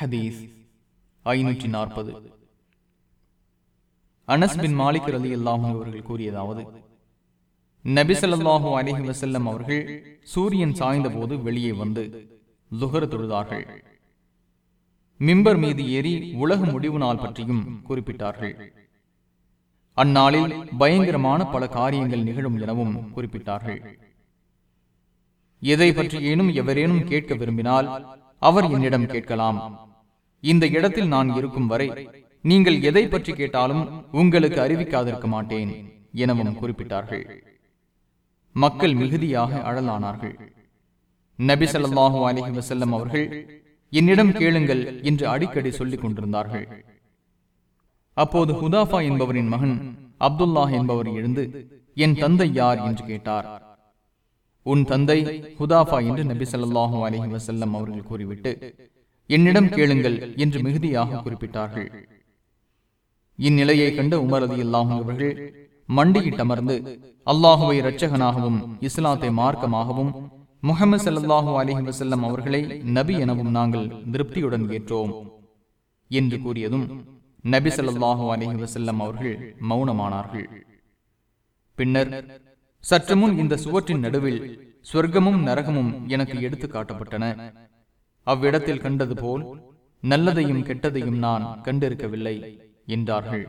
ஹதீஸ் ஐநூற்றி நாற்பது. அனஸ் பின் மாலிக் ரலி அல்லாஹும் அவர்கள் கூறியதாவது நபிசல்லாஹூ அலிஹி வசல்லம் அவர்கள் சூரியன் சாய்ந்த போது வெளியே வந்து துகர தொழுதார்கள். மிம்பர் மீது ஏறி உலக முடிவு நாள் பற்றியும் குறிப்பிட்டார்கள். அந்நாளில் பயங்கரமான பல காரியங்கள் நிகழும் எனவும் குறிப்பிட்டார்கள். எதை பற்றியேனும் எவரேனும் கேட்க விரும்பினால் அவர் என்னிடம் கேட்கலாம். இந்த இடத்தில் நான் இருக்கும் வரை நீங்கள் எதை பற்றி கேட்டாலும் உங்களுக்கு அறிவிக்காதிருக்க மாட்டேன் எனவும் குறிப்பிட்டார்கள். மக்கள் மிகுதியாக அழலானார்கள். நபி ஸல்லல்லாஹு அலைஹி வஸல்லம் அவர்கள் என்னிடம் கேளுங்கள் என்று அடிக்கடி சொல்லிக் கொண்டிருந்தார்கள். அப்போது ஹுதாஃபா என்பவரின் மகன் அப்துல்லா என்பவர் எழுந்து என் தந்தை யார்? என்று கேட்டார். உன் தந்தை ஹுதாஃபா என்று நபி சல்லாஹூ அலஹி வசல்லம் அவர்கள் கூறிவிட்டு என்னிடம் கேளுங்கள் என்று மிகுதியாக குறிப்பிட்டார்கள். இந்நிலையை கண்ட உமர் ரதி அவர்கள் மண்டியிட்டமர்ந்து அல்லாஹுவை இரட்சகனாகவும் இஸ்லாத்தை மார்க்கமாகவும் முகமது ஸல்லல்லாஹு அலைஹி வஸல்லம் அவர்களை நபி எனவும் நாங்கள் திருப்தியுடன் ஏற்றோம் என்று கூறியதும் நபி ஸல்லல்லாஹு அலைஹி வஸல்லம் அவர்கள் மௌனமானார்கள். பின்னர் சற்று முன் இந்த சுவற்றின் நடுவில் சொர்க்கமும் நரகமும் எனக்கு எடுத்து காட்டப்பட்டன. அவ்விடத்தில் கண்டது போல் நல்லதையும் கெட்டதையும் நான் கண்டிருக்கவில்லை என்றார்கள்.